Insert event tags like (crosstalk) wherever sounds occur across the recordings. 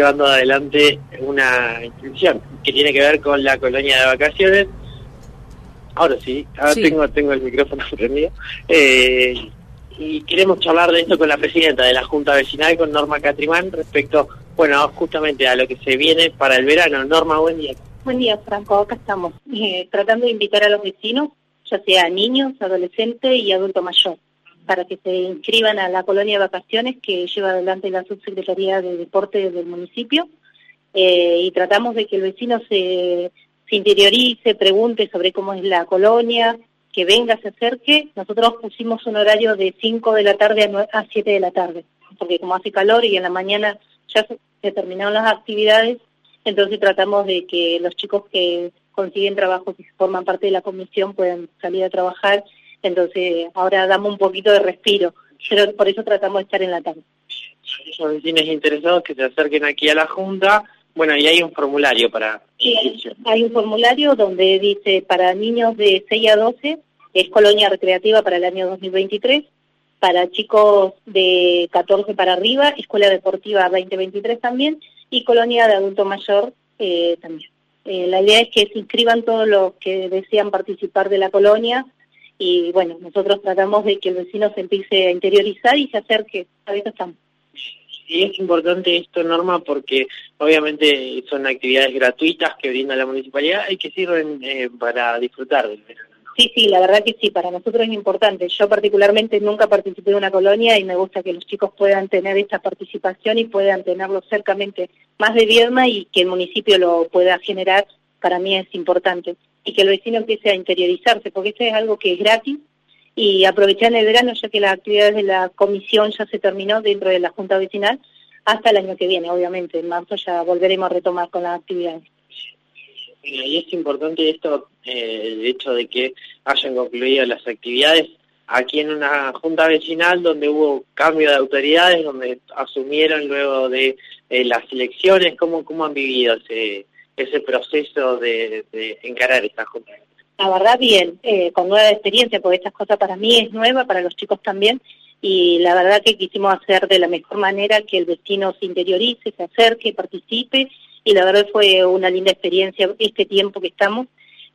llevando adelante una inscripción que tiene que ver con la colonia de vacaciones. Ahora sí, ahora tengo tengo el micrófono (laughs) prendido. Eh, y queremos charlar de esto con la presidenta de la Junta Vecinal, con Norma Catrimán, respecto, bueno, justamente a lo que se viene para el verano. Norma, buen día. Buen día, Franco. Acá estamos eh, tratando de invitar a los vecinos, ya sea niños, adolescentes y adulto mayor, para que se inscriban a la colonia de vacaciones que lleva adelante la Subsecretaría de Deporte del municipio. Eh, y tratamos de que el vecino se, interiorice, pregunte sobre cómo es la colonia, que venga, se acerque. Nosotros pusimos un horario de 5 de la tarde a 7 de la tarde, porque como hace calor y en la mañana ya se terminaron las actividades, entonces tratamos de que los chicos que consiguen trabajo, que forman parte de la comisión, puedan salir a trabajar. Entonces ahora damos un poquito de respiro, pero por eso tratamos de estar en la tarde. Los vecinos interesados que se acerquen aquí a la Junta, bueno, y hay un formulario para... Sí, hay un formulario donde dice para niños de 6 a 12, es colonia recreativa para el año 2023, para chicos de 14 para arriba, escuela deportiva 2023 también, y colonia de adulto mayor eh, también. Eh, la idea es que se inscriban todos los que desean participar de la colonia y bueno, nosotros tratamos de que el vecino se empiece a interiorizar y se acerque, a eso estamos. Y es importante esto, Norma, porque obviamente son actividades gratuitas que brinda la municipalidad y que sirven eh, para disfrutar del verano. Sí, sí, la verdad que sí, para nosotros es importante. Yo particularmente nunca participé de una colonia y me gusta que los chicos puedan tener esta participación y puedan tenerlo cercamente más de Viedma y que el municipio lo pueda generar, para mí es importante. Y que el vecino empiece a interiorizarse, porque esto es algo que es gratis y aprovechar el verano, ya que las actividades de la comisión ya se terminó dentro de la Junta Vecinal, hasta el año que viene, obviamente. En marzo ya volveremos a retomar con las actividades. Y es importante esto, eh, el hecho de que hayan concluido las actividades aquí en una junta vecinal donde hubo cambio de autoridades, donde asumieron luego de eh, las elecciones, ¿cómo, cómo han vivido ese, ese proceso de, encarar esta junta? La verdad, bien, eh, con nueva experiencia, porque estas cosas para mí es nueva, para los chicos también, y la verdad que quisimos hacer de la mejor manera que el vecino se interiorice, se acerque, participe, y la verdad fue una linda experiencia este tiempo que estamos,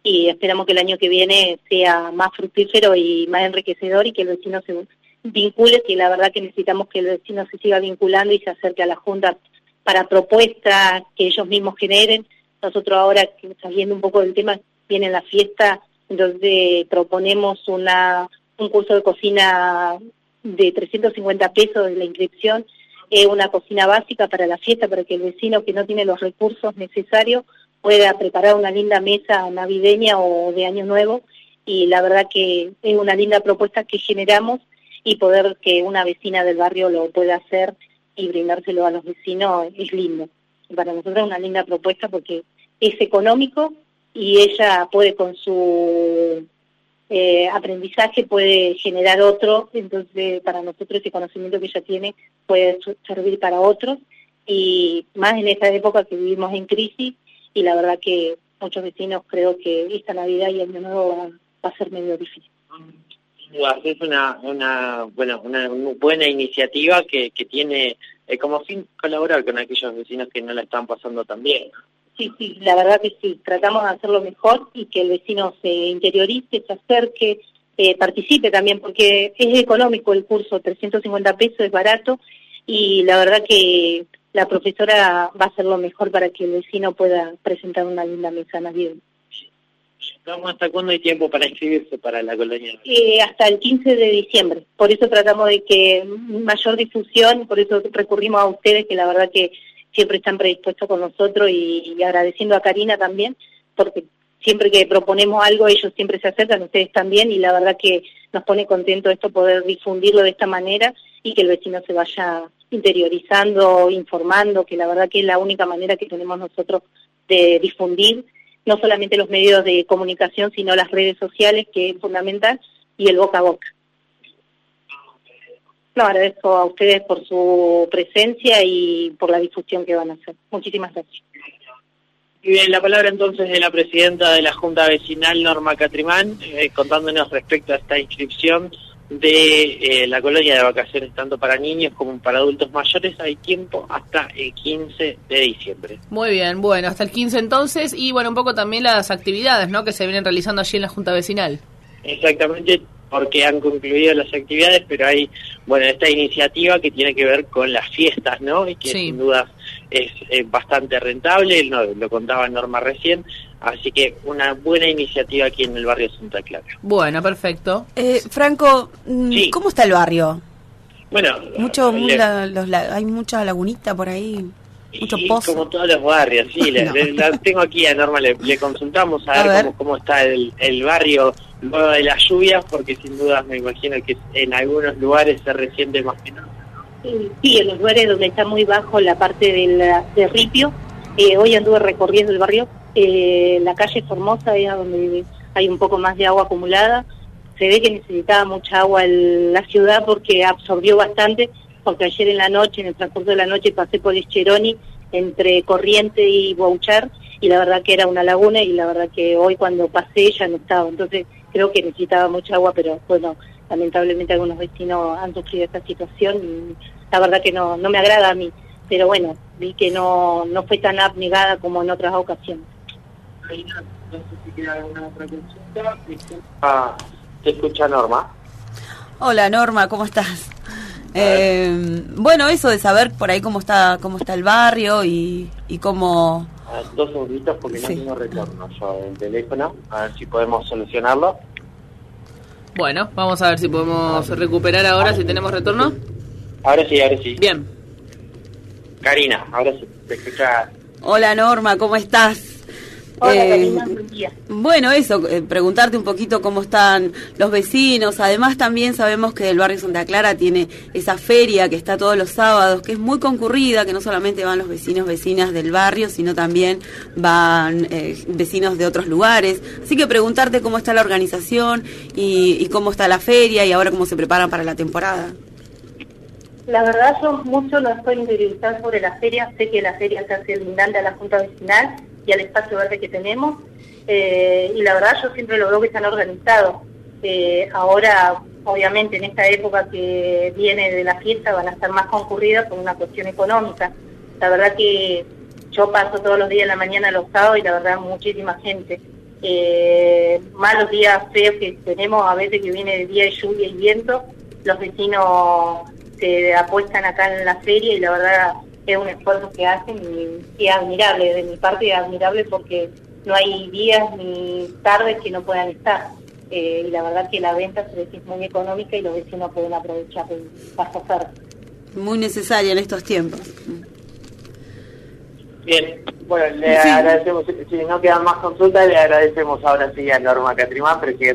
y esperamos que el año que viene sea más fructífero y más enriquecedor y que el vecino se vincule, que la verdad que necesitamos que el vecino se siga vinculando y se acerque a la Junta para propuestas que ellos mismos generen. Nosotros ahora, saliendo un poco del tema, viene la fiesta, entonces proponemos una, un curso de cocina de 350 pesos de la inscripción, es una cocina básica para la fiesta, para que el vecino que no tiene los recursos necesarios pueda preparar una linda mesa navideña o de Año Nuevo, y la verdad que es una linda propuesta que generamos y poder que una vecina del barrio lo pueda hacer y brindárselo a los vecinos es lindo. para nosotros es una linda propuesta porque es económico y ella puede con su eh, aprendizaje puede generar otro, entonces para nosotros ese conocimiento que ella tiene puede servir para otros y más en esta época que vivimos en crisis y la verdad que muchos vecinos creo que esta Navidad y Año Nuevo va, a ser medio difícil. Es una, una, bueno, una buena iniciativa que, tiene eh, como fin colaborar con aquellos vecinos que no la están pasando tan bien. Sí, sí, la verdad que sí, tratamos de hacerlo mejor y que el vecino se interiorice, se acerque, eh, participe también, porque es económico el curso, 350 pesos es barato y la verdad que la profesora va a hacer lo mejor para que el vecino pueda presentar una linda mesa navideña. ¿Hasta cuándo hay tiempo para inscribirse para la colonia? Eh, hasta el 15 de diciembre. Por eso tratamos de que mayor difusión, por eso recurrimos a ustedes, que la verdad que siempre están predispuestos con nosotros y, agradeciendo a Karina también, porque siempre que proponemos algo ellos siempre se acercan, ustedes también, y la verdad que nos pone contento esto poder difundirlo de esta manera y que el vecino se vaya interiorizando, informando, que la verdad que es la única manera que tenemos nosotros de difundir no solamente los medios de comunicación, sino las redes sociales, que es fundamental, y el boca a boca. No, agradezco a ustedes por su presencia y por la difusión que van a hacer. Muchísimas gracias. Y bien, la palabra entonces de la presidenta de la Junta Vecinal, Norma Catrimán, eh, contándonos respecto a esta inscripción de eh, la colonia de vacaciones, tanto para niños como para adultos mayores. Hay tiempo hasta el 15 de diciembre. Muy bien, bueno, hasta el 15 entonces. Y bueno, un poco también las actividades ¿no? que se vienen realizando allí en la Junta Vecinal. Exactamente, porque han concluido las actividades, pero hay, bueno, esta iniciativa que tiene que ver con las fiestas, ¿no? Y que sin duda es bastante rentable, no, lo contaba Norma recién, así que una buena iniciativa aquí en el barrio Santa Clara. Bueno, perfecto. Eh, Franco, mm, ¿cómo está el barrio? Bueno, Mucho, hay mucha lagunita por ahí. Mucho pozo. como todos los barrios, sí. (laughs) la, tengo aquí a Norma, le, consultamos a, ver, Cómo, cómo, está el, el barrio luego de las lluvias, porque sin duda me imagino que en algunos lugares se resiente más que nada. Sí, en los lugares donde está muy bajo la parte del, de ripio. Eh, hoy anduve recorriendo el barrio. Eh, la calle Formosa es donde hay un poco más de agua acumulada. Se ve que necesitaba mucha agua en la ciudad porque absorbió bastante, porque ayer en la noche, en el transcurso de la noche, pasé por Escheroni entre Corriente y Bouchar y la verdad que era una laguna y la verdad que hoy cuando pasé ya no estaba. Entonces creo que necesitaba mucha agua, pero bueno, lamentablemente algunos vecinos han sufrido esta situación y la verdad que no, no me agrada a mí. Pero bueno, vi que no, no fue tan abnegada como en otras ocasiones. No sé si queda alguna otra consulta. Ah, te escucha Norma. Hola Norma, ¿cómo estás? Eh, bueno, eso de saber por ahí cómo está cómo está el barrio y, y cómo dos segunditos porque no tengo retorno yo del teléfono, a ver si podemos solucionarlo. Bueno, vamos a ver si podemos recuperar ahora, si tenemos retorno. Ahora sí, ahora sí. Bien. Karina, ahora sí, te escucha. Hola Norma, ¿cómo estás? Hola, eh. Bueno, eso, eh, preguntarte un poquito cómo están los vecinos. Además, también sabemos que el barrio Santa Clara tiene esa feria que está todos los sábados, que es muy concurrida, que no solamente van los vecinos, vecinas del barrio, sino también van eh, vecinos de otros lugares. Así que preguntarte cómo está la organización y, y cómo está la feria y ahora cómo se preparan para la temporada. La verdad, yo mucho no estoy interiorizada sobre la feria. Sé que la feria se hace lindante a la Junta Vecinal y al espacio verde que tenemos. Eh, y la verdad yo siempre lo veo que están organizados. Eh, ahora, obviamente, en esta época que viene de la fiesta van a estar más concurridas por una cuestión económica. La verdad que yo paso todos los días en la mañana los sábados y la verdad muchísima gente. Eh, malos días feos que tenemos, a veces que viene de día de lluvia y viento, los vecinos se apuestan acá en la feria y la verdad es un esfuerzo que hacen y, es admirable, de mi parte es admirable porque no hay días ni tardes que no puedan estar. Eh, y la verdad que la venta se ve que es muy económica y los vecinos pueden aprovechar las ofertas. Muy necesaria en estos tiempos. Bien, bueno, le agradecemos, si no quedan más consultas, le agradecemos ahora sí a Norma Catrimán, presidente.